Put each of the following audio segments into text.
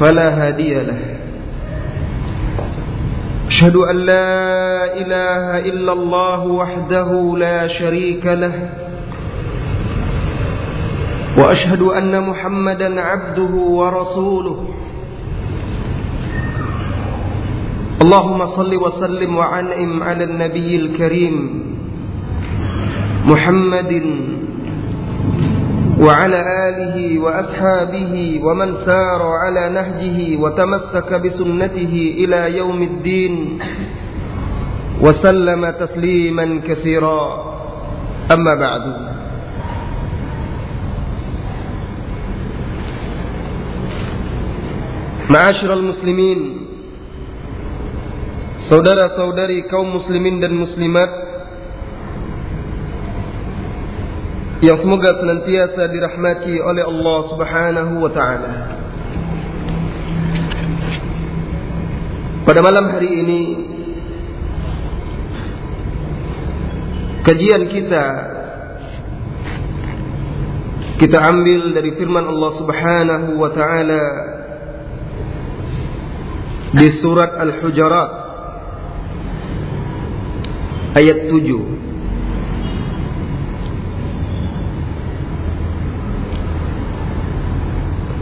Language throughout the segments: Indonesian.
فلا هادي له. أشهد أن لا إله إلا الله وحده لا شريك له. وأشهد أن محمدا عبده ورسوله. اللهم صل وسلم وعنئم على النبي الكريم محمد وعلى آله وأصحابه ومن سار على نهجه وتمسك بسنته إلى يوم الدين وسلم تسليما كثيرا. أما بعد. معاشر المسلمين Saudara-saudari kaum muslimin dan muslimat yang semoga senantiasa dirahmati oleh Allah Subhanahu wa taala. Pada malam hari ini kajian kita kita ambil dari firman Allah Subhanahu wa taala di surat Al-Hujurat ayat 7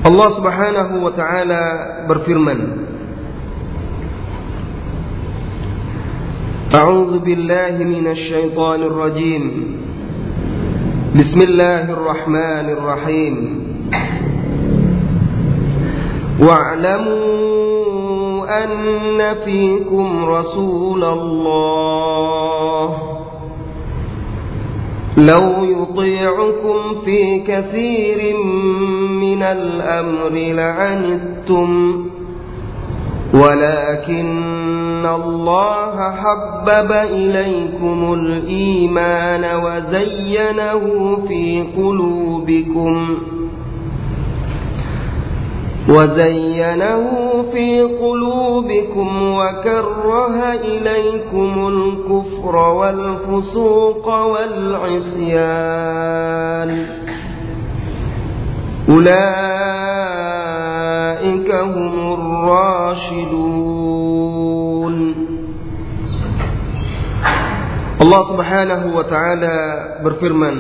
Allah Subhanahu wa taala berfirman A'udzu billahi minasy syaithanir rajim Bismillahirrahmanirrahim Wa'lamu فيكم رسول الله لو يطيعكم في كثير من الأمر لعنتم ولكن الله حبب إليكم الإيمان وزينه في قلوبكم وزينه في قلوبكم وكره إليكم الكفر والفسوق والعصيان أولئك هم الراشدون Allah subhanahu wa ta'ala berfirman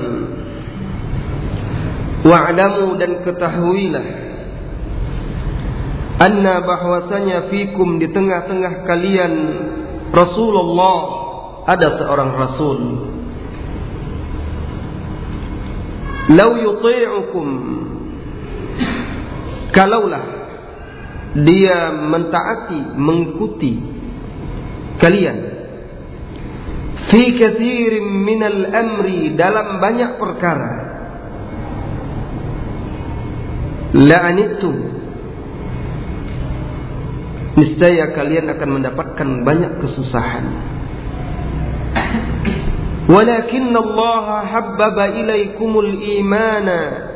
Wa'lamu dan ketahuilah anna bahwasanya fikum di tengah-tengah kalian Rasulullah ada seorang rasul Lau yuti'ukum kalaulah dia mentaati mengikuti kalian. Fi kathirin minal amri dalam banyak perkara. La'anittum. Niscaya kalian akan mendapatkan banyak kesusahan. Walakin Allah habbaba ilaikumul imana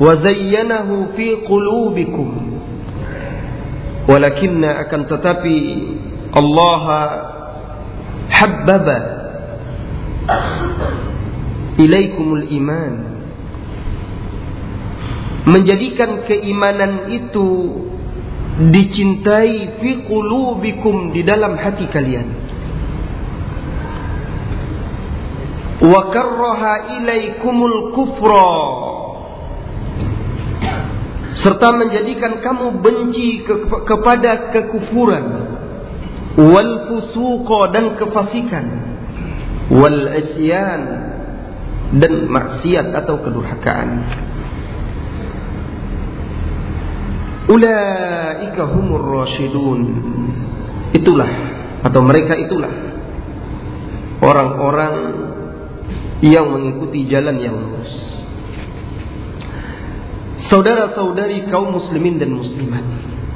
wa zayyanahu fi qulubikum. Walakin akan tetapi Allah habbaba ilaikumul iman menjadikan keimanan itu dicintai fi qulubikum di dalam hati kalian. wa karraha ilaikumul kufra serta menjadikan kamu benci ke kepada kekufuran wal fusuqa dan kefasikan wal isyan dan maksiat atau kedurhakaan Ulaika humur rasyidun. Itulah atau mereka itulah orang-orang yang mengikuti jalan yang lurus. Saudara-saudari kaum muslimin dan muslimat.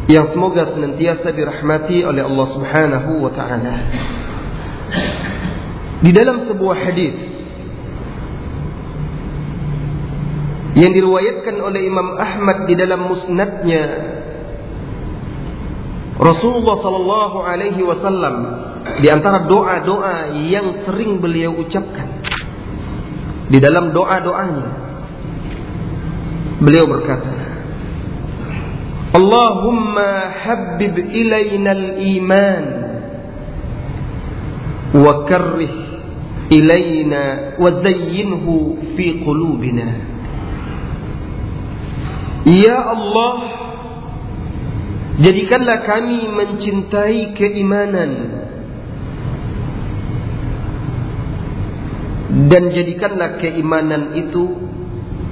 yang semoga senantiasa dirahmati oleh Allah Subhanahu wa taala. Di dalam sebuah hadis yang diriwayatkan oleh Imam Ahmad di dalam musnadnya Rasulullah sallallahu alaihi wasallam di antara doa-doa yang sering beliau ucapkan di dalam doa-doanya beliau berkata Allahumma habbib ilayna al-iman wa karrih ilayna wa zayyinhu fi qulubina. Ya Allah jadikanlah kami mencintai keimanan dan jadikanlah keimanan itu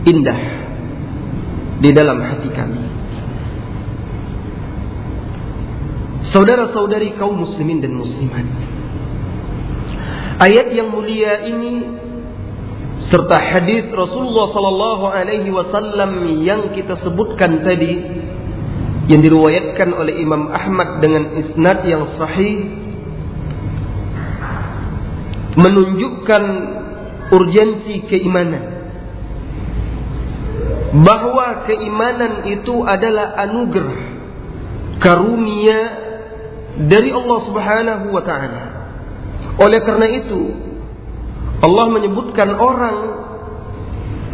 indah di dalam hati kami Saudara-saudari kaum muslimin dan muslimat. Ayat yang mulia ini serta hadis Rasulullah sallallahu alaihi wasallam yang kita sebutkan tadi yang diriwayatkan oleh Imam Ahmad dengan isnad yang sahih menunjukkan urgensi keimanan bahwa keimanan itu adalah anugerah karunia dari Allah Subhanahu wa taala. Oleh karena itu, Allah menyebutkan orang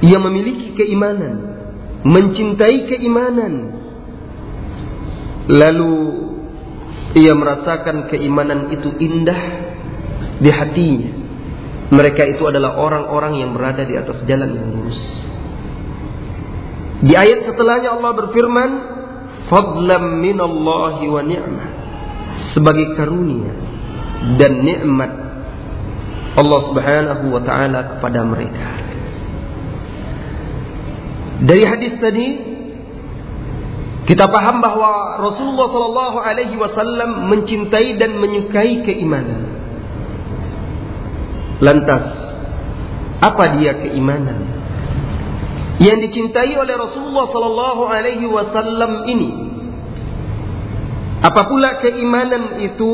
yang memiliki keimanan, mencintai keimanan, lalu ia merasakan keimanan itu indah di hatinya. Mereka itu adalah orang-orang yang berada di atas jalan yang lurus. Di ayat setelahnya Allah berfirman, "Fadlam minallahi wa ni'mah." sebagai karunia dan nikmat Allah Subhanahu wa taala kepada mereka. Dari hadis tadi kita paham bahwa Rasulullah sallallahu alaihi wasallam mencintai dan menyukai keimanan. Lantas apa dia keimanan? Yang dicintai oleh Rasulullah sallallahu alaihi wasallam ini Apabila keimanan itu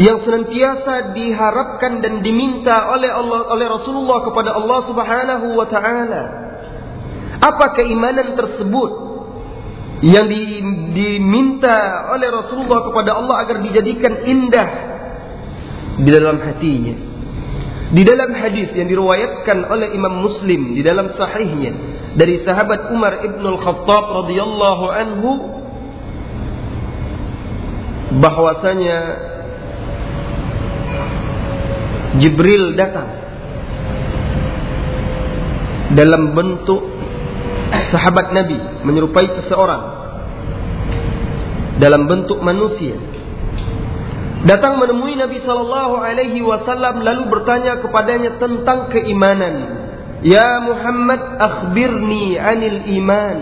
yang senantiasa diharapkan dan diminta oleh Allah oleh Rasulullah kepada Allah Subhanahu wa taala. Apa keimanan tersebut yang di, diminta oleh Rasulullah kepada Allah agar dijadikan indah di dalam hatinya. Di dalam hadis yang diriwayatkan oleh Imam Muslim di dalam sahihnya dari sahabat Umar Ibn Al-Khattab radhiyallahu anhu bahwasanya Jibril datang dalam bentuk sahabat Nabi menyerupai seseorang dalam bentuk manusia datang menemui Nabi sallallahu alaihi wasallam lalu bertanya kepadanya tentang keimanan ya Muhammad akhbirni anil iman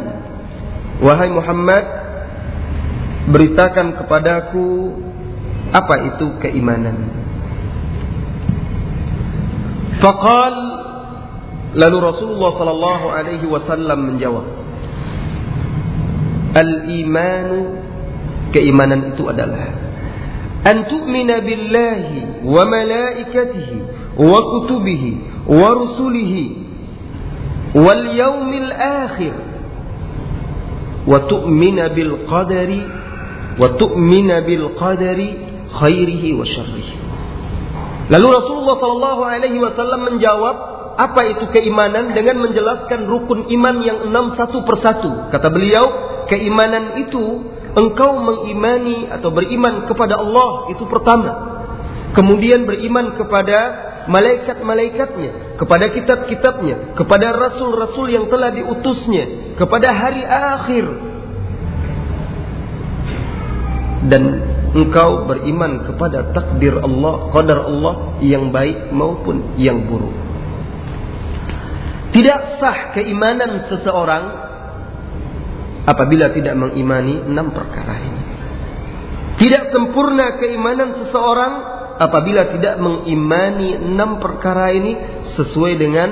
wahai Muhammad beritakan kepadaku apa itu keimanan. Faqal lalu Rasulullah sallallahu alaihi wasallam menjawab Al-imanu keimanan itu adalah wal yaumil akhir wa tu'mina bil qadari wa tu'mina bil qadari khairihi wa syarrihi. Lalu Rasulullah sallallahu alaihi wasallam menjawab, apa itu keimanan dengan menjelaskan rukun iman yang enam satu persatu. Kata beliau, keimanan itu engkau mengimani atau beriman kepada Allah itu pertama. Kemudian beriman kepada malaikat-malaikatnya, kepada kitab-kitabnya, kepada rasul-rasul yang telah diutusnya, kepada hari akhir, dan engkau beriman kepada takdir Allah, qadar Allah yang baik maupun yang buruk. Tidak sah keimanan seseorang apabila tidak mengimani enam perkara ini. Tidak sempurna keimanan seseorang apabila tidak mengimani enam perkara ini sesuai dengan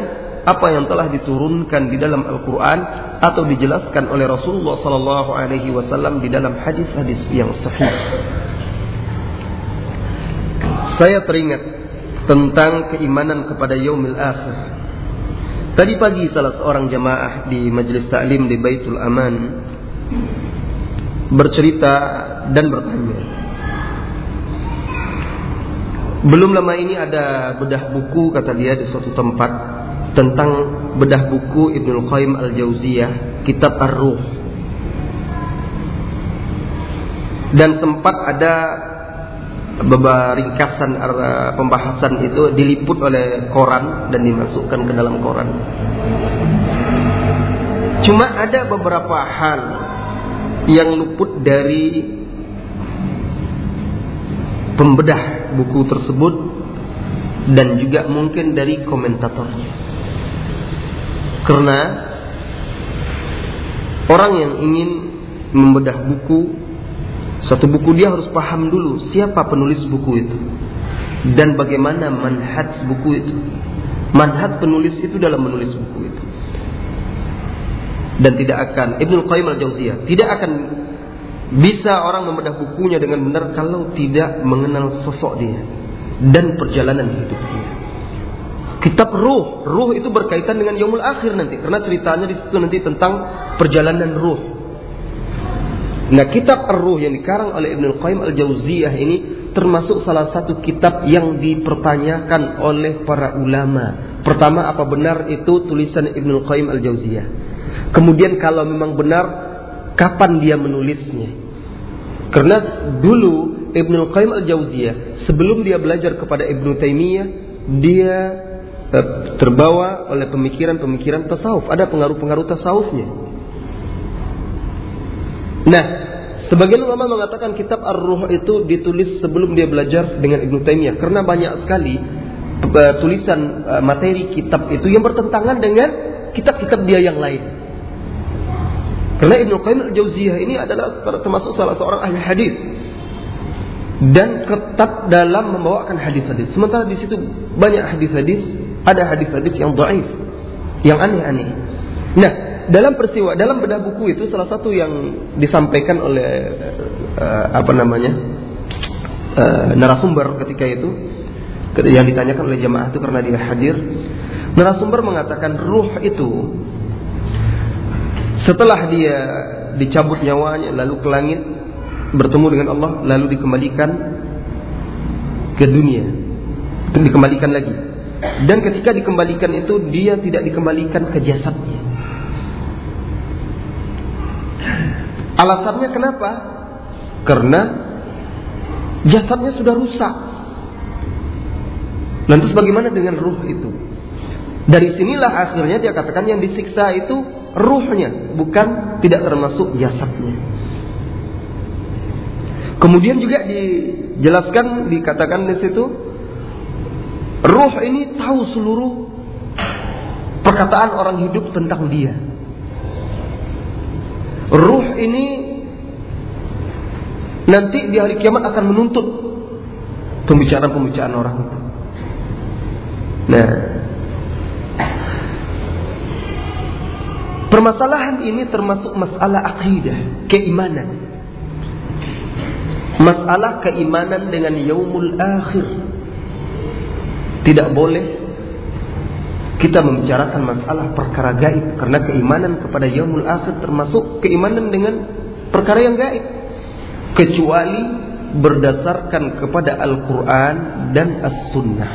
apa yang telah diturunkan di dalam Al-Quran atau dijelaskan oleh Rasulullah Wasallam di dalam hadis-hadis yang sahih. Saya teringat tentang keimanan kepada yaumil akhir. Tadi pagi salah seorang jamaah di majelis taklim di Baitul Aman bercerita dan bertanya. Belum lama ini ada bedah buku kata dia di suatu tempat tentang bedah buku Ibnu Qayyim Al-Jauziyah, Kitab Ar-Ruh. Dan sempat ada ringkasan pembahasan itu diliput oleh koran dan dimasukkan ke dalam koran. Cuma ada beberapa hal yang luput dari pembedah buku tersebut dan juga mungkin dari komentatornya. Karena orang yang ingin membedah buku satu buku dia harus paham dulu siapa penulis buku itu dan bagaimana manhaj buku itu. Manhaj penulis itu dalam menulis buku itu dan tidak akan Ibnu Qayyim al-Jauziyah tidak akan bisa orang membedah bukunya dengan benar kalau tidak mengenal sosok dia dan perjalanan hidup dia. Kitab Ruh, Ruh itu berkaitan dengan Yaumul Akhir nanti karena ceritanya di situ nanti tentang perjalanan ruh. Nah, kitab Ar-Ruh yang dikarang oleh Ibnu Qayyim al-Jauziyah ini termasuk salah satu kitab yang dipertanyakan oleh para ulama. Pertama, apa benar itu tulisan Ibnu Qayyim al-Jauziyah? Kemudian kalau memang benar, kapan dia menulisnya? Karena dulu Ibnu Qayyim al-Jauziyah sebelum dia belajar kepada Ibnu Taimiyah, dia eh, terbawa oleh pemikiran-pemikiran tasawuf. Ada pengaruh-pengaruh tasawufnya. Nah, sebagian ulama mengatakan kitab Ar-Ruh itu ditulis sebelum dia belajar dengan Ibnu Taimiyah karena banyak sekali eh, tulisan eh, materi kitab itu yang bertentangan dengan kitab-kitab dia yang lain. Karena Ibnu Qayyim al-Jauziyah ini adalah termasuk salah seorang ahli hadis dan ketat dalam membawakan hadis-hadis. Sementara di situ banyak hadis-hadis, ada hadis-hadis yang dhaif, yang aneh-aneh. Nah, dalam peristiwa dalam bedah buku itu salah satu yang disampaikan oleh uh, apa namanya? Uh, narasumber ketika itu yang ditanyakan oleh jamaah itu karena dia hadir. Narasumber mengatakan ruh itu setelah dia dicabut nyawanya lalu ke langit bertemu dengan Allah lalu dikembalikan ke dunia dikembalikan lagi dan ketika dikembalikan itu dia tidak dikembalikan ke jasadnya alasannya kenapa karena jasadnya sudah rusak lantas bagaimana dengan ruh itu dari sinilah akhirnya dia katakan yang disiksa itu ruhnya, bukan tidak termasuk jasadnya. Kemudian juga dijelaskan, dikatakan di situ, ruh ini tahu seluruh perkataan orang hidup tentang dia. Ruh ini nanti di hari kiamat akan menuntut pembicaraan-pembicaraan orang itu. Nah, Permasalahan ini termasuk masalah akidah, keimanan. Masalah keimanan dengan yaumul akhir. Tidak boleh kita membicarakan masalah perkara gaib karena keimanan kepada yaumul akhir termasuk keimanan dengan perkara yang gaib kecuali berdasarkan kepada Al-Qur'an dan As-Sunnah.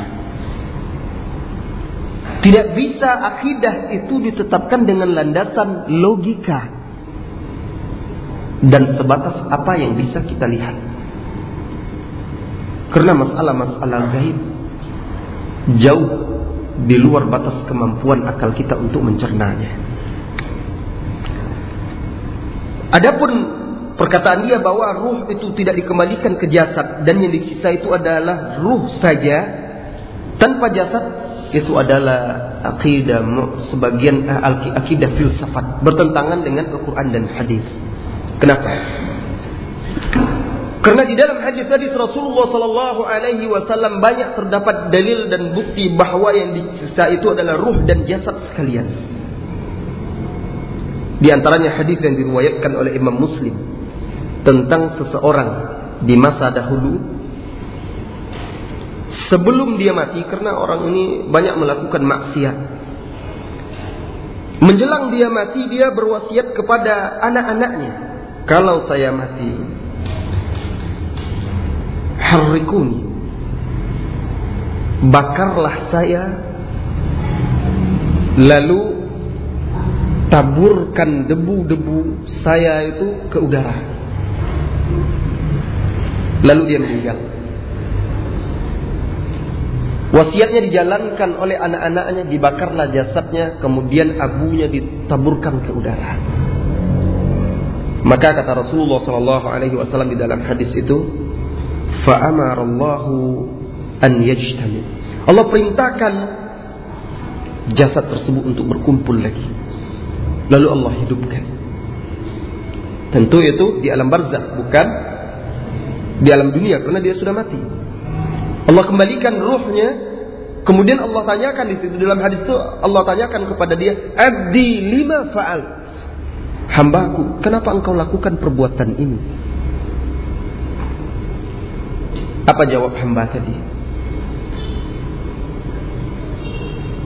Tidak bisa akidah itu ditetapkan dengan landasan logika dan sebatas apa yang bisa kita lihat. Karena masalah-masalah gaib jauh di luar batas kemampuan akal kita untuk mencernanya. Adapun perkataan dia bahwa ruh itu tidak dikembalikan ke jasad dan yang disisa itu adalah ruh saja tanpa jasad itu adalah akidah sebagian eh, akidah filsafat bertentangan dengan Al-Qur'an dan hadis. Kenapa? Karena di dalam hadis-hadis Rasulullah Sallallahu Alaihi Wasallam banyak terdapat dalil dan bukti bahwa yang disiksa itu adalah ruh dan jasad sekalian. Di antaranya hadis yang diriwayatkan oleh Imam Muslim tentang seseorang di masa dahulu sebelum dia mati karena orang ini banyak melakukan maksiat. Menjelang dia mati dia berwasiat kepada anak-anaknya, kalau saya mati harrikuni. Bakarlah saya lalu taburkan debu-debu saya itu ke udara. Lalu dia meninggal. Wasiatnya dijalankan oleh anak-anaknya dibakarlah jasadnya kemudian abunya ditaburkan ke udara. Maka kata Rasulullah Wasallam di dalam hadis itu fa'amarallahu an yajtami. Allah perintahkan jasad tersebut untuk berkumpul lagi. Lalu Allah hidupkan. Tentu itu di alam barzah, bukan di alam dunia karena dia sudah mati. Allah kembalikan ruhnya, kemudian Allah tanyakan di situ dalam hadis itu Allah tanyakan kepada dia, "Abdi lima fa'al?" Hambaku, kenapa engkau lakukan perbuatan ini? Apa jawab hamba tadi?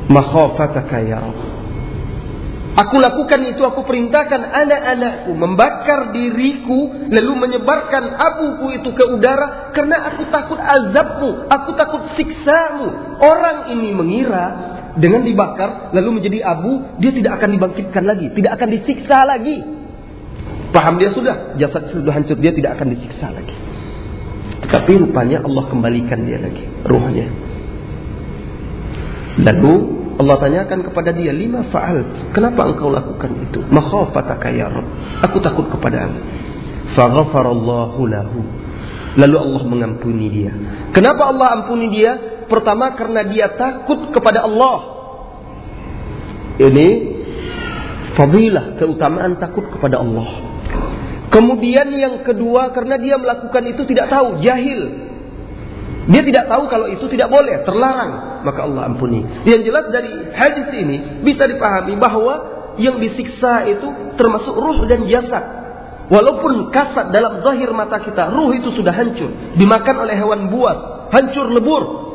Makhafataka ya Rabb. Aku lakukan itu, aku perintahkan anak-anakku membakar diriku lalu menyebarkan abuku itu ke udara karena aku takut azabmu, aku takut siksamu. Orang ini mengira dengan dibakar lalu menjadi abu, dia tidak akan dibangkitkan lagi, tidak akan disiksa lagi. Paham dia sudah, jasad sudah hancur, dia tidak akan disiksa lagi. Tetapi rupanya Allah kembalikan dia lagi ruhnya. Lalu Allah tanyakan kepada dia, lima faal, kenapa engkau lakukan itu? Makhafataka ya Rabb. Aku takut kepada Allah. Lahu. Lalu Allah mengampuni dia. Kenapa Allah ampuni dia? Pertama karena dia takut kepada Allah. Ini fadilah, keutamaan takut kepada Allah. Kemudian yang kedua karena dia melakukan itu tidak tahu, jahil. Dia tidak tahu kalau itu tidak boleh, terlarang, maka Allah ampuni. Yang jelas dari hadis ini bisa dipahami bahwa yang disiksa itu termasuk ruh dan jasad. Walaupun kasat dalam zahir mata kita, ruh itu sudah hancur, dimakan oleh hewan buas, hancur lebur.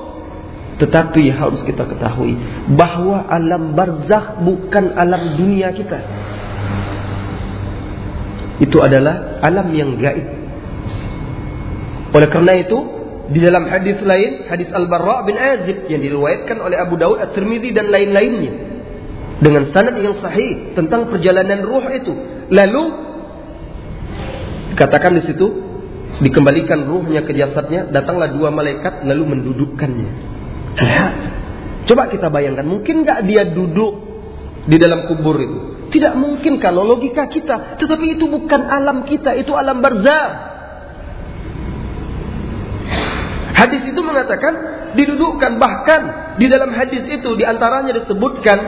Tetapi harus kita ketahui bahwa alam barzakh bukan alam dunia kita itu adalah alam yang gaib. Oleh karena itu, di dalam hadis lain, hadis Al-Barra bin Azib yang diriwayatkan oleh Abu Daud At-Tirmidzi dan lain-lainnya dengan sanad yang sahih tentang perjalanan ruh itu. Lalu dikatakan di situ dikembalikan ruhnya ke jasadnya, datanglah dua malaikat lalu mendudukkannya. Ya. Coba kita bayangkan, mungkin nggak dia duduk di dalam kubur itu? Tidak mungkin kalau logika kita. Tetapi itu bukan alam kita, itu alam barzah. Hadis itu mengatakan didudukkan bahkan di dalam hadis itu di antaranya disebutkan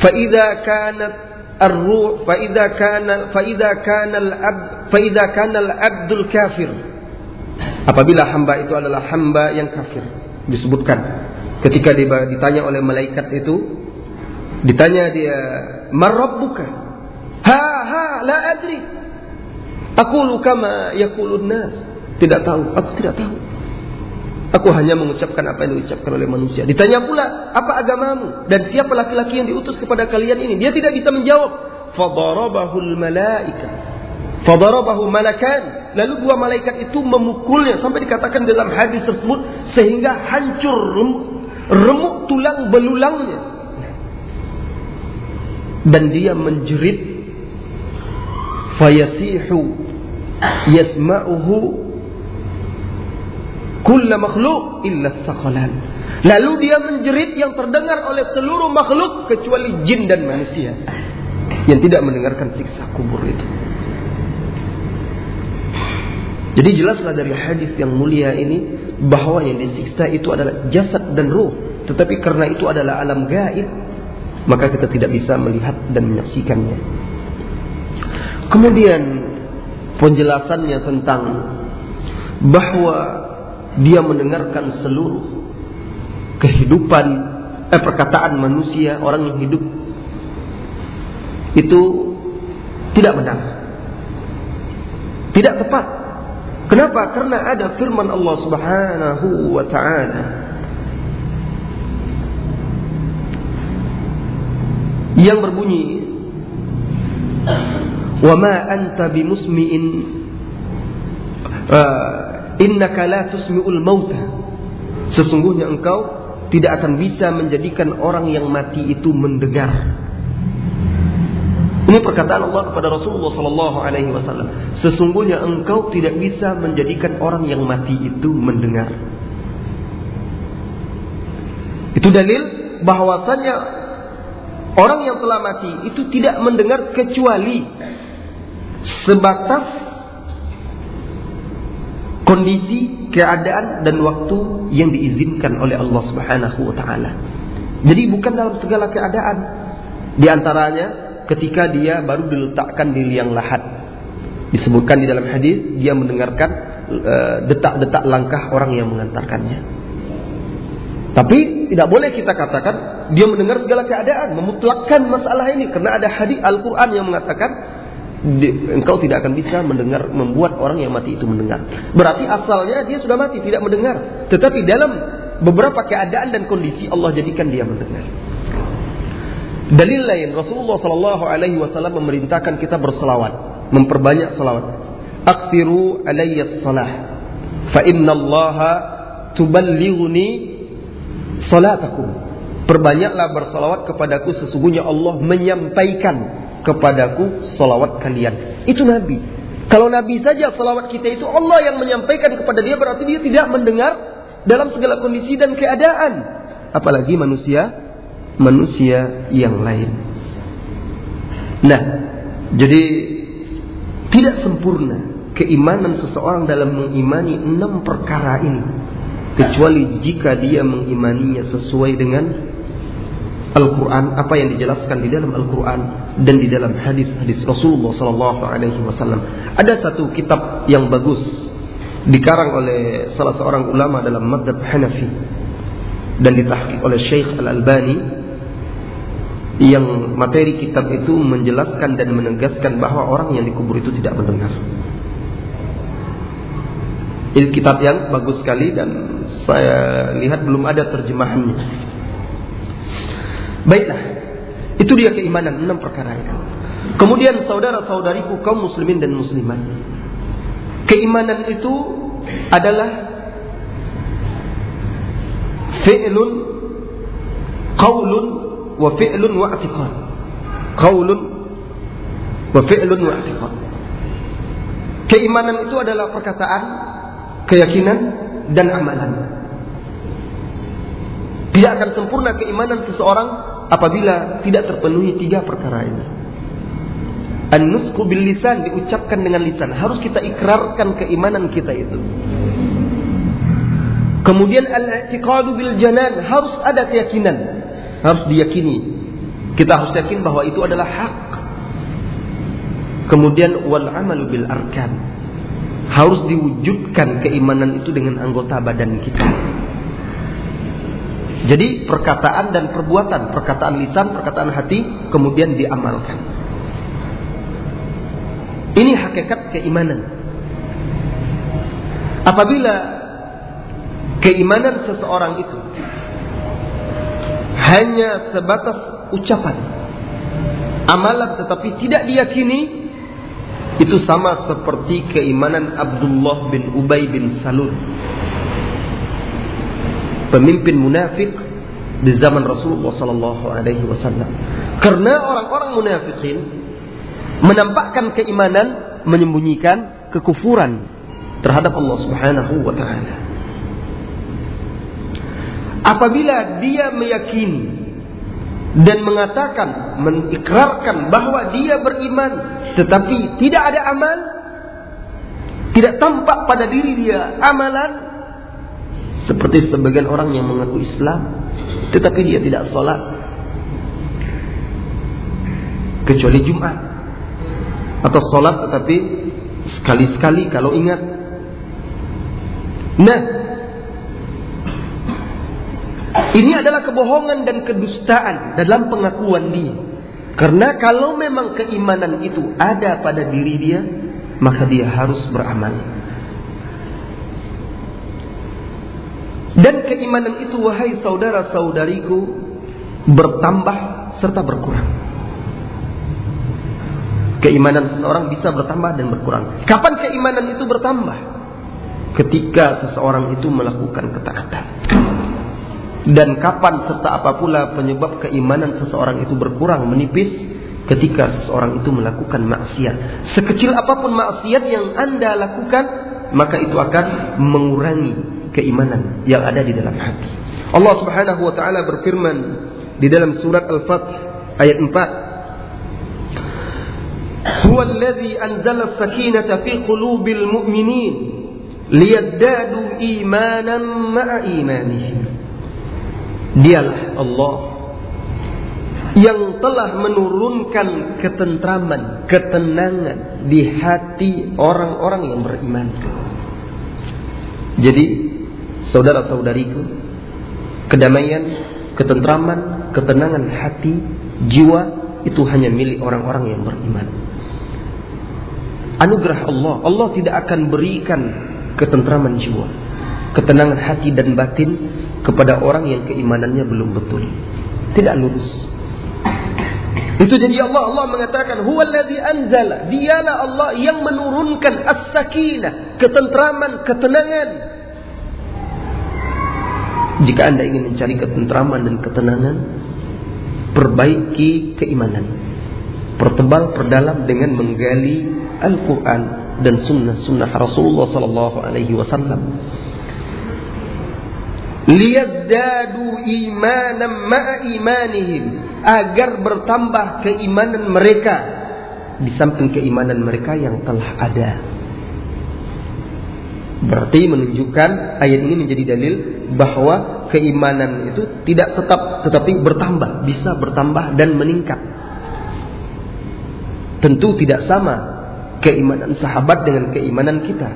faida kanat ar-ruh faida kana faida al-abd faida al-abdul kafir apabila hamba itu adalah hamba yang kafir disebutkan ketika ditanya oleh malaikat itu Ditanya dia, "Marabbuka?" Ha ha, la adri. Aku kama yaqulun nas. Tidak tahu, aku tidak tahu. Aku hanya mengucapkan apa yang diucapkan oleh manusia. Ditanya pula, apa agamamu? Dan siapa laki-laki yang diutus kepada kalian ini? Dia tidak bisa menjawab. Fadarabahul malaika. Fadarabahu malakan. Lalu dua malaikat itu memukulnya. Sampai dikatakan dalam hadis tersebut. Sehingga hancur remuk tulang belulangnya dan dia menjerit fayasihu yasma'uhu kulla makhluk illa sakhalan lalu dia menjerit yang terdengar oleh seluruh makhluk kecuali jin dan manusia yang tidak mendengarkan siksa kubur itu. Jadi jelaslah dari hadis yang mulia ini bahwa yang disiksa itu adalah jasad dan ruh. Tetapi karena itu adalah alam gaib maka kita tidak bisa melihat dan menyaksikannya. Kemudian penjelasannya tentang bahwa dia mendengarkan seluruh kehidupan eh, perkataan manusia orang yang hidup. Itu tidak benar. Tidak tepat. Kenapa? Karena ada firman Allah Subhanahu wa taala yang berbunyi wa ma anta bimusmi'in uh, innaka la tusmi'ul mauta sesungguhnya engkau tidak akan bisa menjadikan orang yang mati itu mendengar. Ini perkataan Allah kepada Rasulullah Sallallahu Alaihi Wasallam. Sesungguhnya engkau tidak bisa menjadikan orang yang mati itu mendengar. Itu dalil bahwasanya orang yang telah mati itu tidak mendengar kecuali sebatas kondisi, keadaan dan waktu yang diizinkan oleh Allah Subhanahu wa taala. Jadi bukan dalam segala keadaan. Di antaranya ketika dia baru diletakkan di liang lahat. Disebutkan di dalam hadis dia mendengarkan eh, detak-detak uh, langkah orang yang mengantarkannya. Tapi tidak boleh kita katakan dia mendengar segala keadaan, memutlakkan masalah ini karena ada hadis Al-Qur'an yang mengatakan engkau tidak akan bisa mendengar membuat orang yang mati itu mendengar. Berarti asalnya dia sudah mati tidak mendengar, tetapi dalam beberapa keadaan dan kondisi Allah jadikan dia mendengar. Dalil lain Rasulullah Shallallahu Alaihi Wasallam memerintahkan kita berselawat, memperbanyak selawat. Aksiru alayya salah, fa inna Allah tuballighuni salatakum. Perbanyaklah bersalawat kepadaku sesungguhnya Allah menyampaikan kepadaku salawat kalian. Itu Nabi. Kalau Nabi saja salawat kita itu Allah yang menyampaikan kepada dia berarti dia tidak mendengar dalam segala kondisi dan keadaan. Apalagi manusia manusia yang lain. Nah, jadi tidak sempurna keimanan seseorang dalam mengimani enam perkara ini kecuali jika dia mengimaninya sesuai dengan Al-Quran, apa yang dijelaskan di dalam Al-Quran dan di dalam hadis-hadis Rasulullah Sallallahu Alaihi Wasallam. Ada satu kitab yang bagus dikarang oleh salah seorang ulama dalam madhab Hanafi dan ditahqiq oleh Syekh Al Albani yang materi kitab itu menjelaskan dan menegaskan bahwa orang yang dikubur itu tidak mendengar. Ini kitab yang bagus sekali dan saya lihat belum ada terjemahannya. Baiklah. Itu dia keimanan enam perkara itu. Kemudian saudara-saudariku kaum muslimin dan muslimat. Keimanan itu adalah fi'lun qaulun wa fi'lun wa i'tiqad. Qaulun wa fi'lun wa i'tiqad. Keimanan itu adalah perkataan, keyakinan dan amalan. Tidak akan sempurna keimanan seseorang apabila tidak terpenuhi tiga perkara ini. An-nusku bil lisan diucapkan dengan lisan. Harus kita ikrarkan keimanan kita itu. Kemudian al-i'tiqadu bil janan harus ada keyakinan. Harus diyakini. Kita harus yakin bahwa itu adalah hak. Kemudian wal amalu bil arkan. Harus diwujudkan keimanan itu dengan anggota badan kita. Jadi perkataan dan perbuatan, perkataan lisan, perkataan hati kemudian diamalkan. Ini hakikat keimanan. Apabila keimanan seseorang itu hanya sebatas ucapan, amalan tetapi tidak diyakini, itu sama seperti keimanan Abdullah bin Ubay bin Salul pemimpin munafik di zaman Rasulullah sallallahu alaihi wasallam. Karena orang-orang munafikin menampakkan keimanan menyembunyikan kekufuran terhadap Allah Subhanahu wa taala. Apabila dia meyakini dan mengatakan mengikrarkan bahwa dia beriman tetapi tidak ada amal tidak tampak pada diri dia amalan seperti sebagian orang yang mengaku Islam tetapi dia tidak sholat kecuali Jumat atau sholat tetapi sekali-sekali kalau ingat. Nah, ini adalah kebohongan dan kedustaan dalam pengakuan dia. Karena kalau memang keimanan itu ada pada diri dia, maka dia harus beramal. Dan keimanan itu wahai saudara-saudariku bertambah serta berkurang. Keimanan seseorang bisa bertambah dan berkurang. Kapan keimanan itu bertambah? Ketika seseorang itu melakukan ketaatan. Dan kapan serta apa pula penyebab keimanan seseorang itu berkurang menipis ketika seseorang itu melakukan maksiat. Sekecil apa pun maksiat yang Anda lakukan, maka itu akan mengurangi keimanan yang ada di dalam hati. Allah Subhanahu wa taala berfirman di dalam surat Al-Fath ayat 4. Huwa alladhi anzala as-sakinata fi qulubil mu'minin liyazdadu imanan ma'a imanihim. Dialah Allah yang telah menurunkan ketentraman, ketenangan di hati orang-orang yang beriman. Jadi saudara-saudariku, kedamaian, ketentraman, ketenangan hati, jiwa itu hanya milik orang-orang yang beriman anugerah Allah. Allah tidak akan berikan ketentraman jiwa, ketenangan hati dan batin kepada orang yang keimanannya belum betul. Tidak lurus. Itu jadi Allah Allah mengatakan huwallazi anzala dialah Allah yang menurunkan as-sakinah ketentraman ketenangan jika Anda ingin mencari ketentraman dan ketenangan perbaiki keimanan pertebal perdalam dengan menggali Al-Quran dan sunnah-sunnah Rasulullah Sallallahu Alaihi Wasallam. Liyazdadu imanan ma'a imanihim agar bertambah keimanan mereka di samping keimanan mereka yang telah ada. Berarti menunjukkan ayat ini menjadi dalil bahwa keimanan itu tidak tetap tetapi bertambah, bisa bertambah dan meningkat. Tentu tidak sama keimanan sahabat dengan keimanan kita.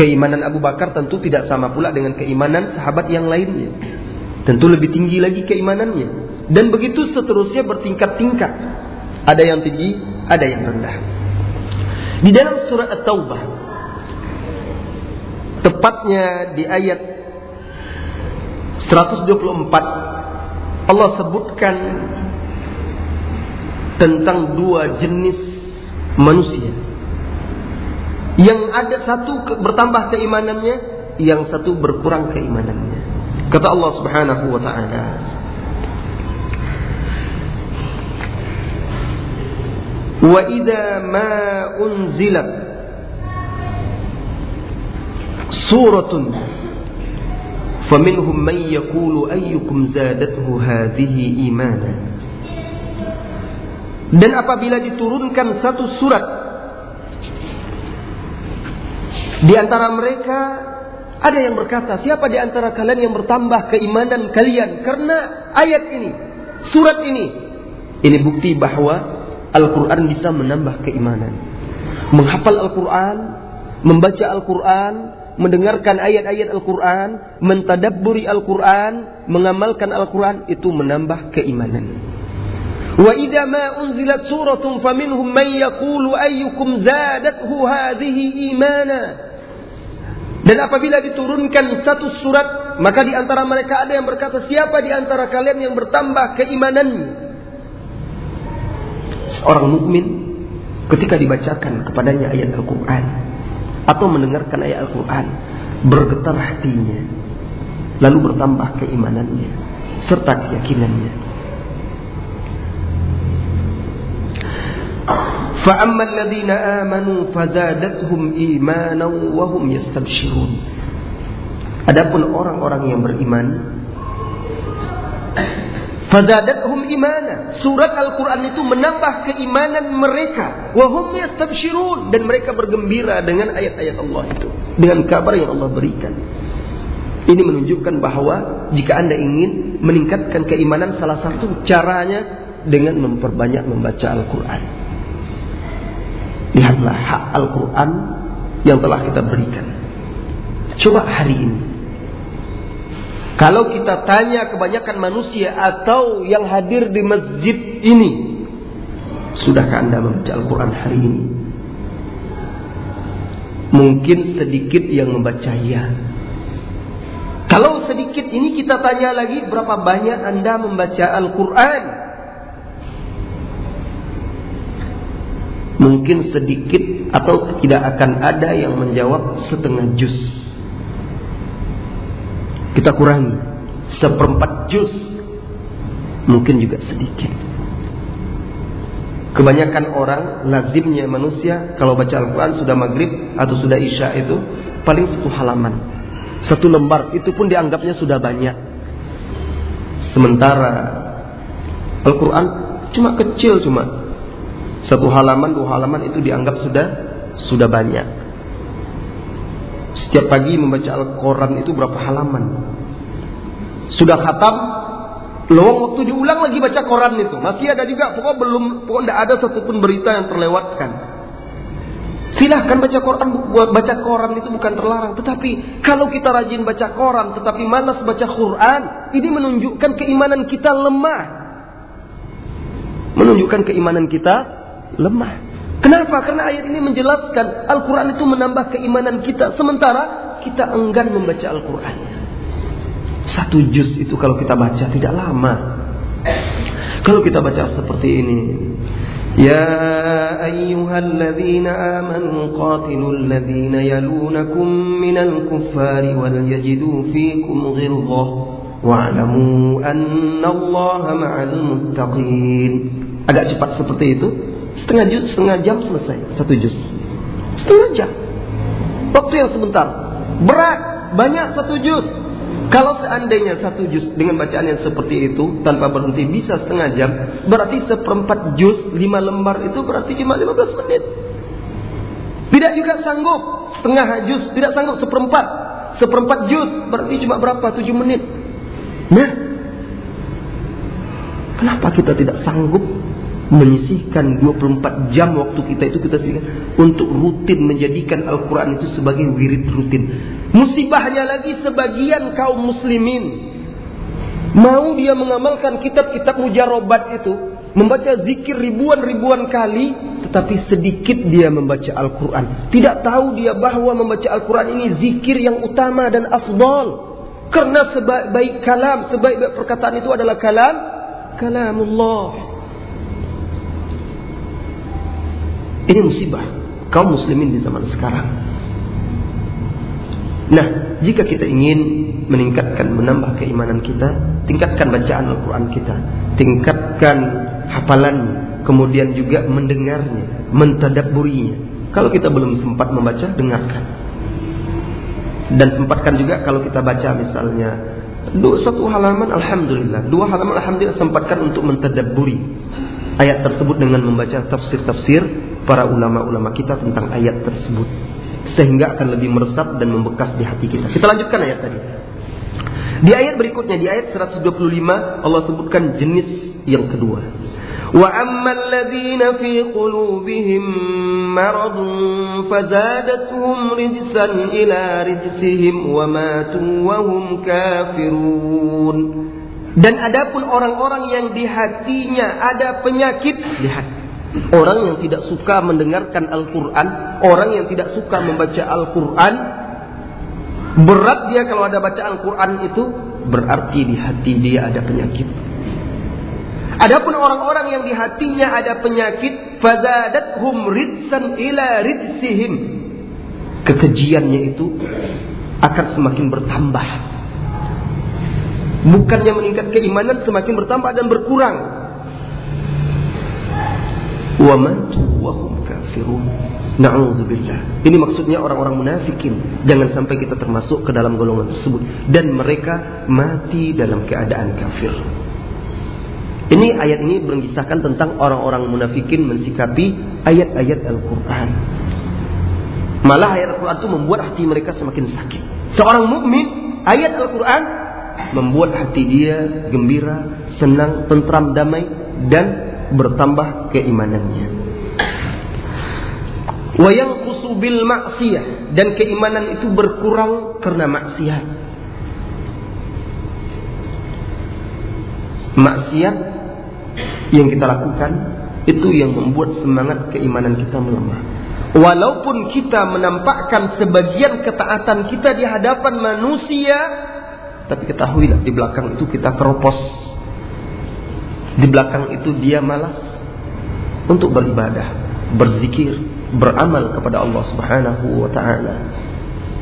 Keimanan Abu Bakar tentu tidak sama pula dengan keimanan sahabat yang lainnya. Tentu lebih tinggi lagi keimanannya. Dan begitu seterusnya bertingkat-tingkat. Ada yang tinggi, ada yang rendah. Di dalam surat At-Taubah, tepatnya di ayat 124, Allah sebutkan tentang dua jenis manusia. Yang ada satu bertambah keimanannya, yang satu berkurang keimanannya. Kata Allah Subhanahu wa taala, Wa idza ma unzilat suratun faminhum man yaqulu ayyukum zadathu hadhihi imana dan apabila diturunkan satu surat di antara mereka ada yang berkata, siapa di antara kalian yang bertambah keimanan kalian karena ayat ini, surat ini. Ini bukti bahwa Al-Quran bisa menambah keimanan. Menghafal Al-Quran, membaca Al-Quran, mendengarkan ayat-ayat Al-Quran, mentadabburi Al-Quran, mengamalkan Al-Quran, itu menambah keimanan. Idza ma unzilat suratun faminhum man yaqulu ayyukum zadathu hadhihi imana. Dan apabila diturunkan satu surat, maka di antara mereka ada yang berkata, siapa di antara kalian yang bertambah keimanannya? Seorang mukmin ketika dibacakan kepadanya ayat Al-Quran atau mendengarkan ayat Al-Quran, bergetar hatinya, lalu bertambah keimanannya serta keyakinannya. فأما الذين آمنوا فزادتهم إيمانا وهم يستبشرون Adapun orang-orang yang beriman Fazadathum imana. Surat Al-Quran itu menambah keimanan mereka. Wahum yastabshirun. Dan mereka bergembira dengan ayat-ayat Allah itu. Dengan kabar yang Allah berikan. Ini menunjukkan bahwa jika anda ingin meningkatkan keimanan salah satu caranya dengan memperbanyak membaca Al-Quran. Lihatlah hak Al-Quran yang telah kita berikan. Coba hari ini. Kalau kita tanya kebanyakan manusia atau yang hadir di masjid ini, sudahkah Anda membaca Al-Quran hari ini? Mungkin sedikit yang membaca ya. Kalau sedikit ini kita tanya lagi berapa banyak Anda membaca Al-Quran? Mungkin sedikit atau tidak akan ada yang menjawab setengah juz. Kita kurangi seperempat juz. Mungkin juga sedikit. Kebanyakan orang lazimnya manusia kalau baca Al-Quran sudah maghrib atau sudah isya itu paling satu halaman. Satu lembar itu pun dianggapnya sudah banyak. Sementara Al-Quran cuma kecil cuma satu halaman, dua halaman itu dianggap sudah sudah banyak. Setiap pagi membaca Al-Quran itu berapa halaman? Sudah khatam, lowong waktu diulang lagi baca Quran itu. Masih ada juga, pokoknya belum, pokoknya tidak ada satupun berita yang terlewatkan. Silahkan baca Quran, buat baca Quran itu bukan terlarang. Tetapi kalau kita rajin baca Quran, tetapi malas baca Quran, ini menunjukkan keimanan kita lemah. Menunjukkan keimanan kita lemah. Kenapa? Karena ayat ini menjelaskan Al-Quran itu menambah keimanan kita. Sementara kita enggan membaca Al-Quran. Satu juz itu kalau kita baca tidak lama. Kalau kita baca seperti ini. Ya ayyuhalladzina amanu qatilul ladzina yalunakum minal kuffari wal yajidu fikum ghilzah wa'lamu anna Allah ma'al muttaqin. Agak cepat seperti itu. Setengah juz, setengah jam selesai satu juz. Setengah jam. Waktu yang sebentar. Berat, banyak satu juz. Kalau seandainya satu juz dengan bacaan yang seperti itu tanpa berhenti bisa setengah jam, berarti seperempat juz lima lembar itu berarti cuma 15 menit. Tidak juga sanggup setengah juz, tidak sanggup seperempat. Seperempat juz berarti cuma berapa? Tujuh menit. Nah, kenapa kita tidak sanggup menyisihkan 24 jam waktu kita itu kita sisihkan untuk rutin menjadikan Al-Quran itu sebagai wirid rutin. Musibahnya lagi sebagian kaum muslimin mau dia mengamalkan kitab-kitab mujarobat itu, membaca zikir ribuan-ribuan kali, tetapi sedikit dia membaca Al-Quran. Tidak tahu dia bahwa membaca Al-Quran ini zikir yang utama dan afdal. Karena sebaik-baik kalam, sebaik-baik perkataan itu adalah kalam, kalamullah. Ini musibah kaum muslimin di zaman sekarang. Nah, jika kita ingin meningkatkan, menambah keimanan kita, tingkatkan bacaan Al-Quran kita, tingkatkan hafalan, kemudian juga mendengarnya, mentadaburinya. Kalau kita belum sempat membaca, dengarkan. Dan sempatkan juga kalau kita baca misalnya satu halaman, alhamdulillah, dua halaman, alhamdulillah, sempatkan untuk mentadaburi ayat tersebut dengan membaca tafsir-tafsir para ulama-ulama kita tentang ayat tersebut sehingga akan lebih meresap dan membekas di hati kita. Kita lanjutkan ayat tadi. Di ayat berikutnya di ayat 125 Allah sebutkan jenis yang kedua. Wa ammal ladzina fi qulubihim marad fazadatuhum rijsan ila rijsihim wa matu wa hum kafirun. Dan adapun orang-orang yang di hatinya ada penyakit di hati Orang yang tidak suka mendengarkan Al-Quran, orang yang tidak suka membaca Al-Quran, berat dia kalau ada baca Al-Quran itu, berarti di hati dia ada penyakit. Adapun orang-orang yang di hatinya ada penyakit, hum ritsan ila ritsihim. Kekejiannya itu akan semakin bertambah. Bukannya meningkat keimanan semakin bertambah dan berkurang wa wa hum kafirun. Na'udzubillah. Ini maksudnya orang-orang munafikin. Jangan sampai kita termasuk ke dalam golongan tersebut. Dan mereka mati dalam keadaan kafir. Ini ayat ini mengisahkan tentang orang-orang munafikin mensikapi ayat-ayat Al-Quran. Malah ayat Al-Quran itu membuat hati mereka semakin sakit. Seorang mukmin ayat Al-Quran membuat hati dia gembira, senang, tentram, damai dan bertambah keimanannya. Wa yanqusu bil maksiyah dan keimanan itu berkurang karena maksiat. Maksiat yang kita lakukan itu yang membuat semangat keimanan kita melemah. Walaupun kita menampakkan sebagian ketaatan kita di hadapan manusia, tapi ketahuilah di belakang itu kita keropos. Di belakang itu dia malas untuk beribadah, berzikir, beramal kepada Allah Subhanahu wa taala.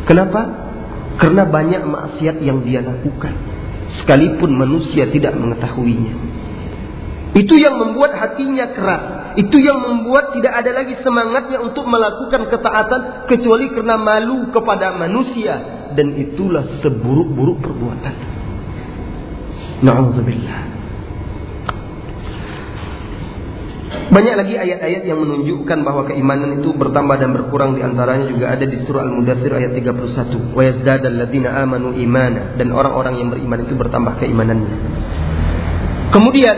Kenapa? Karena banyak maksiat yang dia lakukan sekalipun manusia tidak mengetahuinya. Itu yang membuat hatinya keras. Itu yang membuat tidak ada lagi semangatnya untuk melakukan ketaatan kecuali karena malu kepada manusia dan itulah seburuk-buruk perbuatan. Na'udzubillah. Banyak lagi ayat-ayat yang menunjukkan bahwa keimanan itu bertambah dan berkurang di antaranya juga ada di surah Al-Mudathir ayat 31. Wa yazdadal ladzina amanu imana dan orang-orang yang beriman itu bertambah keimanannya. Kemudian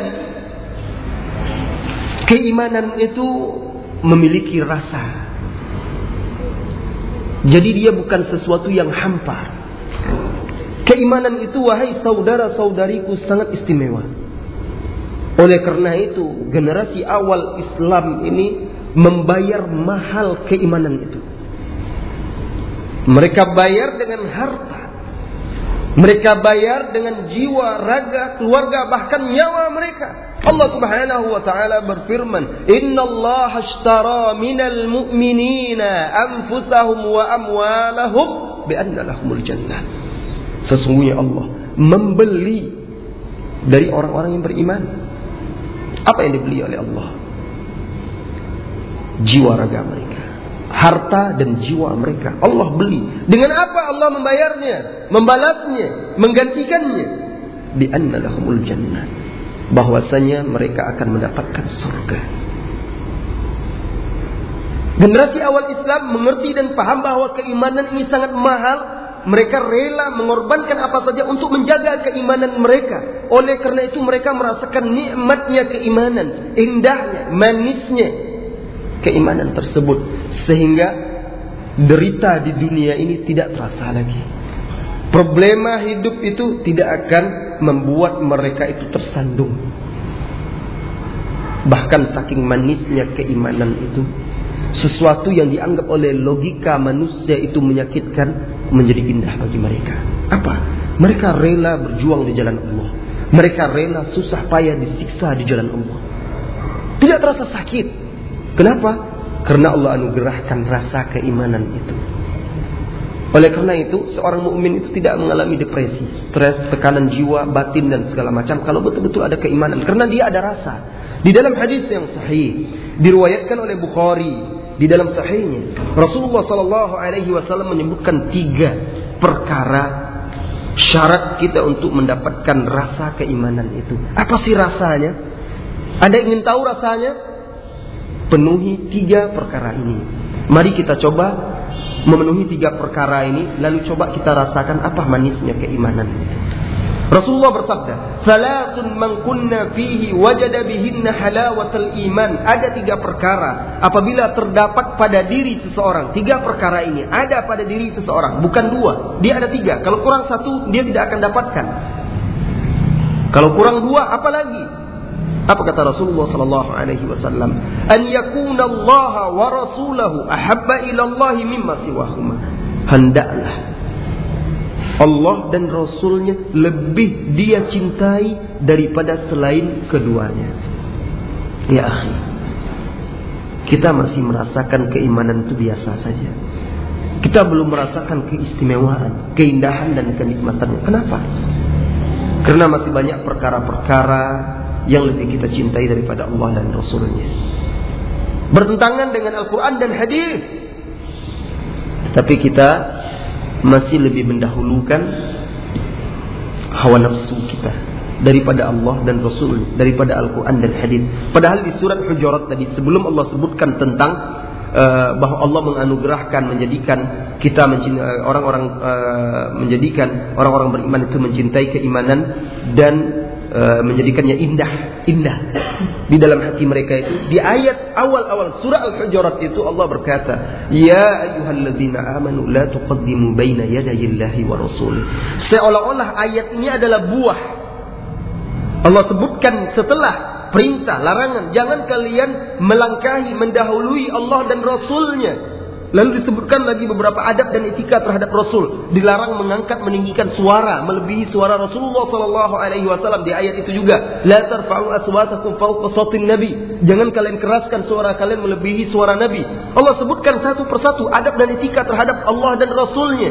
keimanan itu memiliki rasa. Jadi dia bukan sesuatu yang hampa. Keimanan itu wahai saudara-saudariku sangat istimewa. Oleh karena itu, generasi awal Islam ini membayar mahal keimanan itu. Mereka bayar dengan harta, mereka bayar dengan jiwa, raga, keluarga, bahkan nyawa mereka. Allah Subhanahu wa taala berfirman, "Inna Allah ashtara minal mu'minina anfusahum wa amwalahum bi anna lahumul jannah." Sesungguhnya Allah membeli dari orang-orang yang beriman. Apa yang dibeli oleh Allah? Jiwa raga mereka harta dan jiwa mereka. Allah beli. Dengan apa Allah membayarnya? Membalasnya, menggantikannya. Bi anna lahumul jannah. Bahwasanya mereka akan mendapatkan surga. Generasi awal Islam mengerti dan paham bahwa keimanan ini sangat mahal. Mereka rela mengorbankan apa saja untuk menjaga keimanan mereka. Oleh karena itu mereka merasakan nikmatnya keimanan, indahnya, manisnya keimanan tersebut sehingga derita di dunia ini tidak terasa lagi. Problema hidup itu tidak akan membuat mereka itu tersandung. Bahkan saking manisnya keimanan itu, sesuatu yang dianggap oleh logika manusia itu menyakitkan menjadi indah bagi mereka. Apa? Mereka rela berjuang di jalan Allah. Mereka rela susah payah disiksa di jalan Allah. Tidak terasa sakit. Kenapa? Karena Allah anugerahkan rasa keimanan itu. Oleh karena itu, seorang mukmin itu tidak mengalami depresi, stres, tekanan jiwa, batin dan segala macam kalau betul-betul ada keimanan karena dia ada rasa. Di dalam hadis yang sahih diriwayatkan oleh Bukhari di dalam sahihnya, Rasulullah Shallallahu alaihi wasallam menyebutkan tiga perkara syarat kita untuk mendapatkan rasa keimanan itu. Apa sih rasanya? Yang ingin tahu rasanya? penuhi tiga perkara ini. Mari kita coba memenuhi tiga perkara ini, lalu coba kita rasakan apa manisnya keimanan. Rasulullah bersabda, "Salatun man kunna fihi wajada bihinna halawatal iman." Ada tiga perkara apabila terdapat pada diri seseorang. Tiga perkara ini ada pada diri seseorang, bukan dua. Dia ada tiga. Kalau kurang satu, dia tidak akan dapatkan. Kalau kurang dua, apalagi? Apa kata Rasulullah sallallahu alaihi wasallam? An yakuna Allah wa rasulahu ahabba ila Allah mimma siwahuma. Hendaklah Allah dan Rasulnya lebih dia cintai daripada selain keduanya. Ya akhi, kita masih merasakan keimanan itu biasa saja. Kita belum merasakan keistimewaan, keindahan dan kenikmatannya. Kenapa? Karena masih banyak perkara-perkara yang lebih kita cintai daripada Allah dan Rasulnya. Bertentangan dengan Al-Quran dan Hadis. Tetapi kita masih lebih mendahulukan hawa nafsu kita daripada Allah dan Rasul, daripada Al-Quran dan Hadis. Padahal di surat Hujurat tadi sebelum Allah sebutkan tentang uh, bahwa Allah menganugerahkan menjadikan kita orang-orang uh, menjadikan orang-orang beriman itu mencintai keimanan dan uh, menjadikannya indah, indah di dalam hati mereka itu. Di ayat awal-awal surah Al-Hujurat itu Allah berkata, "Ya ayyuhalladzina amanu la tuqaddimu baina yadayillahi wa rasulih." Seolah-olah ayat ini adalah buah. Allah sebutkan setelah perintah, larangan, jangan kalian melangkahi, mendahului Allah dan Rasulnya. Lalu disebutkan lagi beberapa adab dan etika terhadap Rasul. Dilarang mengangkat, meninggikan suara melebihi suara Rasulullah Sallallahu Alaihi Wasallam di ayat itu juga. La tarfa'u aswatakum fawqa Nabi. Jangan kalian keraskan suara kalian melebihi suara Nabi. Allah sebutkan satu persatu adab dan etika terhadap Allah dan Rasulnya.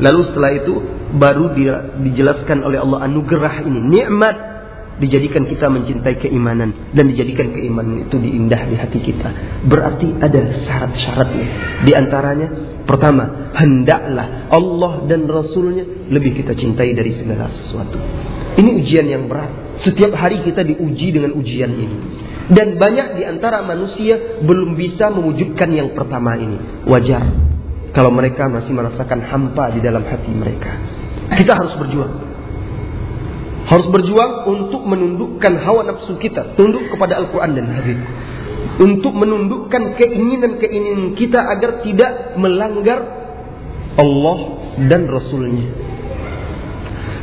Lalu setelah itu baru dijelaskan oleh Allah anugerah ini nikmat dijadikan kita mencintai keimanan dan dijadikan keimanan itu diindah di hati kita. Berarti ada syarat-syaratnya. Di antaranya pertama, hendaklah Allah dan Rasulnya lebih kita cintai dari segala sesuatu. Ini ujian yang berat. Setiap hari kita diuji dengan ujian ini. Dan banyak di antara manusia belum bisa mewujudkan yang pertama ini. Wajar kalau mereka masih merasakan hampa di dalam hati mereka. Kita harus berjuang. Harus berjuang untuk menundukkan hawa nafsu kita, tunduk kepada Al-Quran dan hadis. Untuk menundukkan keinginan-keinginan kita agar tidak melanggar Allah dan Rasulnya.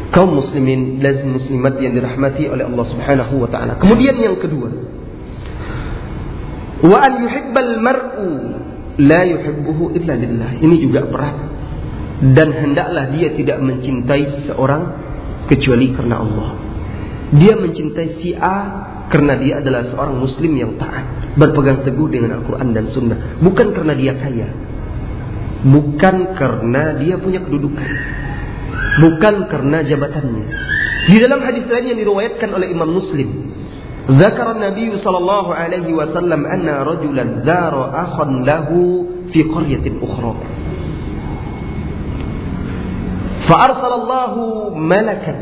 Kaum muslimin dan muslimat yang dirahmati oleh Allah Subhanahu wa taala. Kemudian yang kedua, wa an yuhibbal mar'u la yuhibbuhu illa lillah. Ini juga berat. Dan hendaklah dia tidak mencintai seorang kecuali karena Allah. Dia mencintai si A karena dia adalah seorang muslim yang taat, berpegang teguh dengan Al-Quran dan Sunnah. Bukan karena dia kaya. Bukan karena dia punya kedudukan. Bukan karena jabatannya. Di dalam hadis lain yang diriwayatkan oleh Imam Muslim, Zakar Nabi sallallahu alaihi wasallam anna rajulan zara akhan lahu fi qaryatin ukhra. Fa'arsalallahu malakan.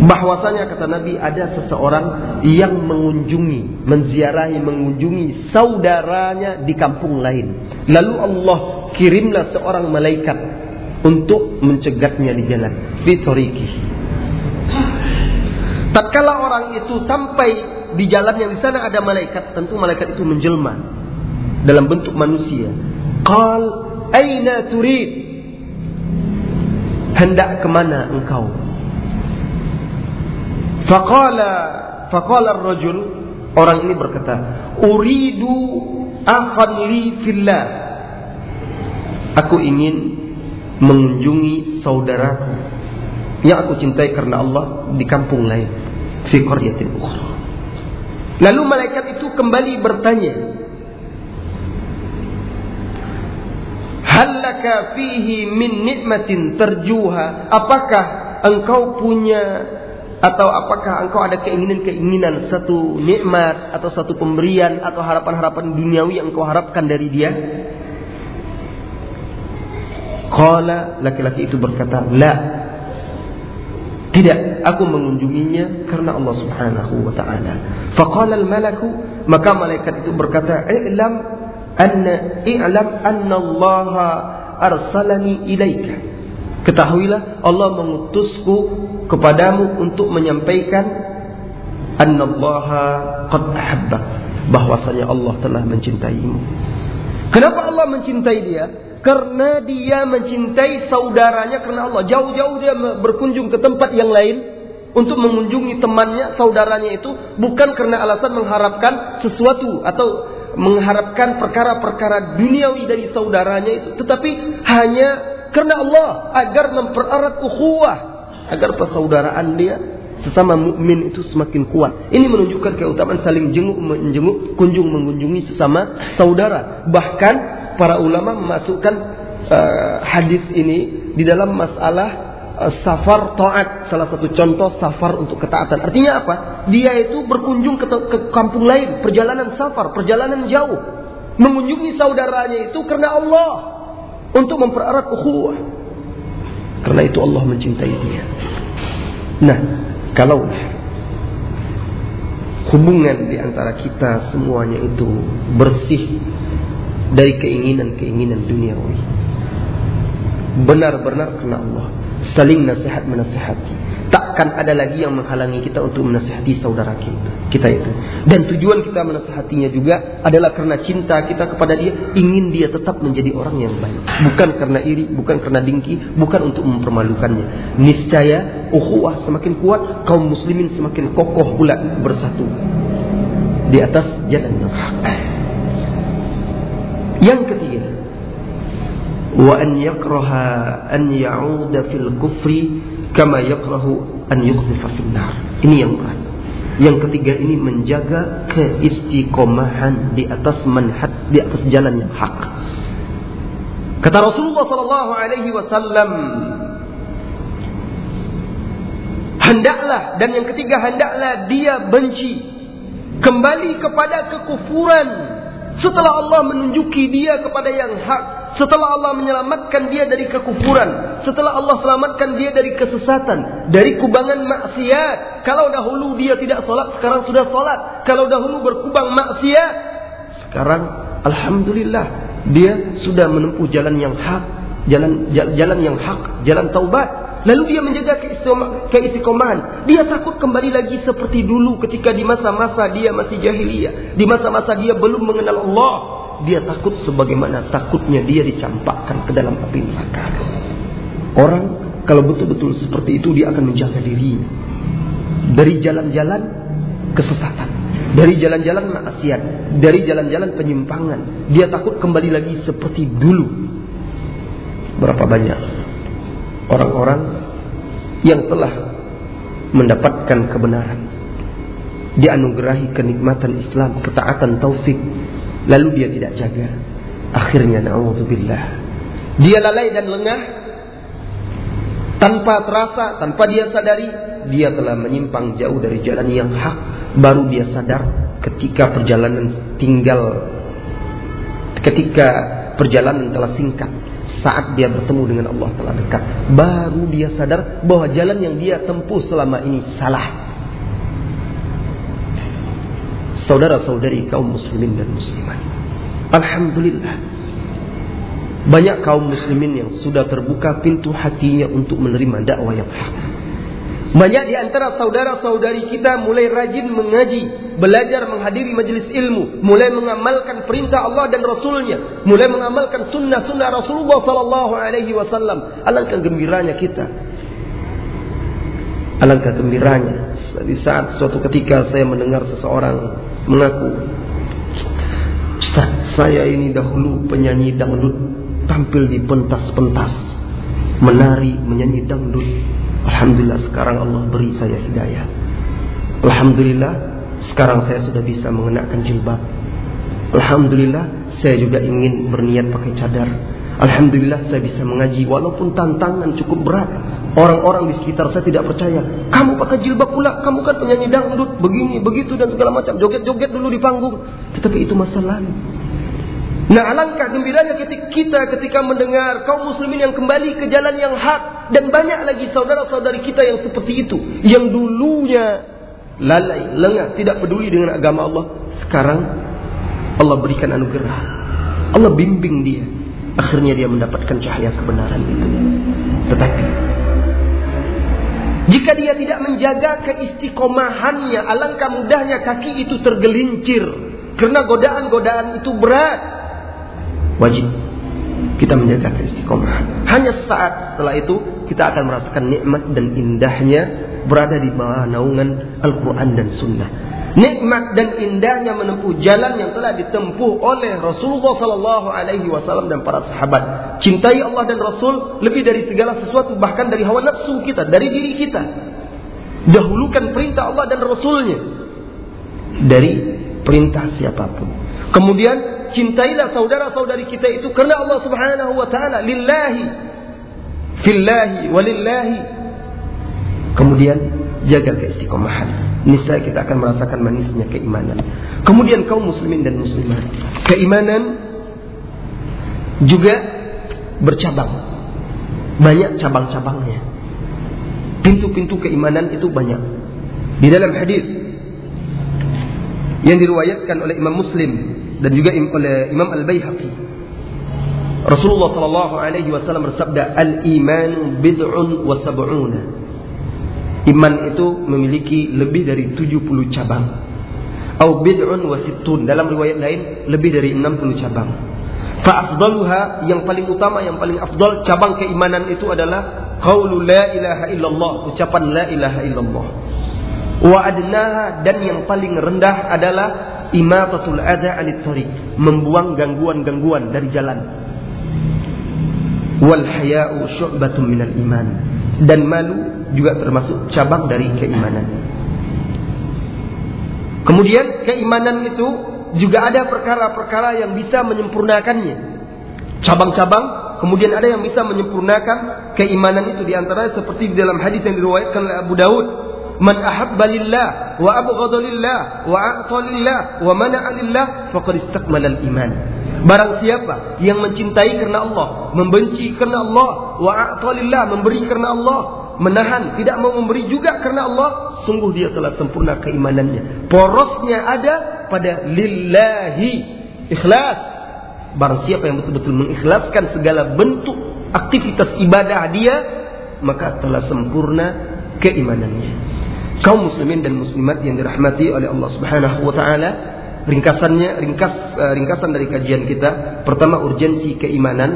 Bahwasanya kata Nabi ada seseorang yang mengunjungi, menziarahi, mengunjungi saudaranya di kampung lain. Lalu Allah kirimlah seorang malaikat untuk mencegatnya di jalan. Fitoriki. Tatkala orang itu sampai di jalan yang di sana ada malaikat, tentu malaikat itu menjelma dalam bentuk manusia. Qal Aina turid? Hendak ke mana engkau? Faqala Faqala ar-rajul Orang ini berkata Uridu akhan li fillah Aku ingin mengunjungi saudaraku yang aku cintai karena Allah di kampung lain fi qaryatin ukhra. Lalu malaikat itu kembali bertanya, Hallaka fihi min nikmatin terjuha. Apakah engkau punya atau apakah engkau ada keinginan-keinginan satu nikmat atau satu pemberian atau harapan-harapan duniawi yang engkau harapkan dari dia? Qala laki-laki itu berkata, "La." Tidak, aku mengunjunginya karena Allah Subhanahu wa taala. Faqala al-malaku, maka malaikat itu berkata, "I'lam anna i'lam anna Allah arsalani ilaika. Ketahuilah Allah mengutusku kepadamu untuk menyampaikan anna Allah qad ahabbak bahwasanya Allah telah mencintaimu. Kenapa Allah mencintai dia? Karena dia mencintai saudaranya karena Allah. Jauh-jauh dia berkunjung ke tempat yang lain untuk mengunjungi temannya, saudaranya itu bukan karena alasan mengharapkan sesuatu atau mengharapkan perkara-perkara duniawi dari saudaranya itu, tetapi hanya karena Allah agar mempererat ukhuwah, agar persaudaraan dia sesama mukmin itu semakin kuat. Ini menunjukkan keutamaan saling jenguk menjenguk, kunjung mengunjungi sesama saudara. Bahkan para ulama memasukkan uh, hadis ini di dalam masalah safar taat. Salah satu contoh safar untuk ketaatan. Artinya apa? Dia itu berkunjung ke, ke kampung lain. Perjalanan safar perjalanan jauh. Mengunjungi saudaranya itu karena Allah. Untuk mempererat ukhuwah. Karena itu Allah mencintai dia. Nah kalau hubungan di antara kita semuanya itu bersih dari keinginan-keinginan duniawi. Benar-benar karena Allah saling nasihat menasihati. Takkan ada lagi yang menghalangi kita untuk menasihati saudara kita, kita itu. Dan tujuan kita menasihatinya juga adalah karena cinta kita kepada dia, ingin dia tetap menjadi orang yang baik. Bukan karena iri, bukan karena dengki, bukan untuk mempermalukannya. Niscaya ukhuwah semakin kuat, kaum muslimin semakin kokoh pula bersatu di atas jalan. Yang ketiga, wa an yakraha an ya'uda fil kufri kama yakrahu an yuqdhifa finnar. Ini yang berat. Yang ketiga ini menjaga keistiqomahan di atas manhaj di atas jalan yang hak. Kata Rasulullah sallallahu alaihi wasallam hendaklah dan yang ketiga hendaklah dia benci kembali kepada kekufuran setelah Allah menunjuki dia kepada yang hak setelah Allah menyelamatkan dia dari kekufuran, setelah Allah selamatkan dia dari kesesatan, dari kubangan maksiat. Kalau dahulu dia tidak solat, sekarang sudah solat. Kalau dahulu berkubang maksiat, sekarang alhamdulillah dia sudah menempuh jalan yang hak, jalan jalan yang hak, jalan taubat. Lalu dia menjaga keistiqomahan. Dia takut kembali lagi seperti dulu ketika di masa-masa dia masih jahiliyah. Di masa-masa dia belum mengenal Allah dia takut sebagaimana takutnya dia dicampakkan ke dalam api neraka. Orang kalau betul-betul seperti itu dia akan menjaga dirinya dari jalan-jalan kesesatan, dari jalan-jalan maksiat, dari jalan-jalan penyimpangan. Dia takut kembali lagi seperti dulu. Berapa banyak orang-orang yang telah mendapatkan kebenaran, dianugerahi kenikmatan Islam, ketaatan taufik, Lalu dia tidak jaga. Akhirnya na'udzubillah. Dia lalai dan lengah. Tanpa terasa, tanpa dia sadari. Dia telah menyimpang jauh dari jalan yang hak. Baru dia sadar ketika perjalanan tinggal. Ketika perjalanan telah singkat. Saat dia bertemu dengan Allah telah dekat. Baru dia sadar bahwa jalan yang dia tempuh selama ini salah saudara-saudari kaum muslimin dan muslimat. Alhamdulillah. Banyak kaum muslimin yang sudah terbuka pintu hatinya untuk menerima dakwah yang hak. Banyak di antara saudara-saudari kita mulai rajin mengaji, belajar menghadiri majelis ilmu, mulai mengamalkan perintah Allah dan Rasulnya, mulai mengamalkan sunnah-sunnah Rasulullah Sallallahu Alaihi Wasallam. Alangkah gembiranya kita. Alangkah gembiranya di saat suatu ketika saya mendengar seseorang mengaku Ustaz, saya ini dahulu penyanyi dangdut tampil di pentas-pentas menari menyanyi dangdut Alhamdulillah sekarang Allah beri saya hidayah Alhamdulillah sekarang saya sudah bisa mengenakan jilbab Alhamdulillah saya juga ingin berniat pakai cadar Alhamdulillah saya bisa mengaji walaupun tantangan cukup berat Orang-orang di sekitar saya tidak percaya. Kamu pakai jilbab pula, kamu kan penyanyi dangdut, begini, begitu dan segala macam. Joget-joget dulu di panggung. Tetapi itu masa lalu. Nah alangkah gembiranya ketika kita ketika mendengar kaum muslimin yang kembali ke jalan yang hak. Dan banyak lagi saudara-saudari kita yang seperti itu. Yang dulunya lalai, lengah, tidak peduli dengan agama Allah. Sekarang Allah berikan anugerah. Allah bimbing dia. Akhirnya dia mendapatkan cahaya kebenaran itu. Tetapi jika dia tidak menjaga keistiqomahannya, alangkah mudahnya kaki itu tergelincir. Karena godaan-godaan itu berat. Wajib kita menjaga keistiqomahan. Hanya saat setelah itu kita akan merasakan nikmat dan indahnya berada di bawah naungan Al-Quran dan Sunnah nikmat dan indahnya menempuh jalan yang telah ditempuh oleh Rasulullah sallallahu alaihi wasallam dan para sahabat. Cintai Allah dan Rasul lebih dari segala sesuatu bahkan dari hawa nafsu kita, dari diri kita. Dahulukan perintah Allah dan Rasulnya dari perintah siapa pun. Kemudian cintailah saudara-saudari kita itu karena Allah Subhanahu wa taala lillahi fillahi walillahi. Kemudian jaga keistiqomahan niscaya kita akan merasakan manisnya keimanan. Kemudian kaum muslimin dan muslimat, keimanan juga bercabang. Banyak cabang-cabangnya. Pintu-pintu keimanan itu banyak. Di dalam hadis yang diriwayatkan oleh Imam Muslim dan juga oleh Imam Al-Baihaqi Rasulullah Shallallahu Alaihi Wasallam bersabda, al iman bid'un wa sab'una. Iman itu memiliki lebih dari 70 cabang. Au bid'un wa sittun. Dalam riwayat lain lebih dari 60 cabang. Fa'afdaluha yang paling utama, yang paling afdal cabang keimanan itu adalah qaulu la ilaha illallah, ucapan la ilaha illallah. Wa adnaha dan yang paling rendah adalah imatatul adha anit membuang gangguan-gangguan dari jalan wal haya'u syu'batun minal iman dan malu juga termasuk cabang dari keimanan. Kemudian keimanan itu juga ada perkara-perkara yang bisa menyempurnakannya. Cabang-cabang, kemudian ada yang bisa menyempurnakan keimanan itu di antara seperti dalam hadis yang diriwayatkan oleh Abu Daud, "Man ahabba lillah wa abghadha lillah wa a'ta wa mana'a faqad istakmala al-iman." Barang siapa yang mencintai karena Allah, membenci karena Allah, wa memberi karena Allah, menahan, tidak mau memberi juga karena Allah, sungguh dia telah sempurna keimanannya. Porosnya ada pada lillahi, ikhlas. Barang siapa yang betul-betul mengikhlaskan segala bentuk aktivitas ibadah dia, maka telah sempurna keimanannya. Kaum muslimin dan muslimat yang dirahmati oleh Allah Subhanahu wa taala, ringkasannya ringkas uh, ringkasan dari kajian kita. Pertama urgensi keimanan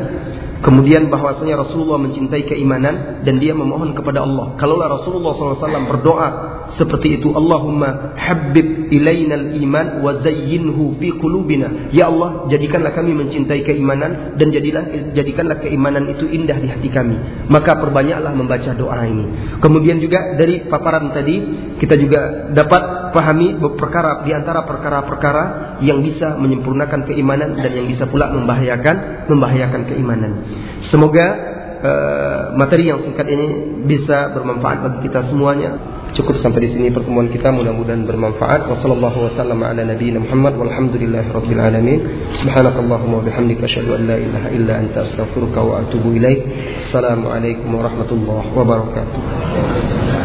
Kemudian bahwasanya Rasulullah mencintai keimanan dan dia memohon kepada Allah. Kalaulah Rasulullah SAW berdoa seperti itu, Allahumma habib ilainal iman wa zayyinhu fi qulubina. Ya Allah, jadikanlah kami mencintai keimanan dan jadilah jadikanlah keimanan itu indah di hati kami. Maka perbanyaklah membaca doa ini. Kemudian juga dari paparan tadi kita juga dapat pahami perkara di antara perkara-perkara yang bisa menyempurnakan keimanan dan yang bisa pula membahayakan membahayakan keimanan. Semoga uh, materi yang singkat ini bisa bermanfaat bagi kita semuanya. Cukup sampai di sini pertemuan kita mudah-mudahan bermanfaat. Wassallallahu wasallam ala nabiyina Muhammad walhamdulillahi rabbil alamin. Subhanakallahumma wa bihamdika asyhadu an la ilaha illa anta astaghfiruka wa atubu ilaik. Assalamualaikum warahmatullahi wabarakatuh.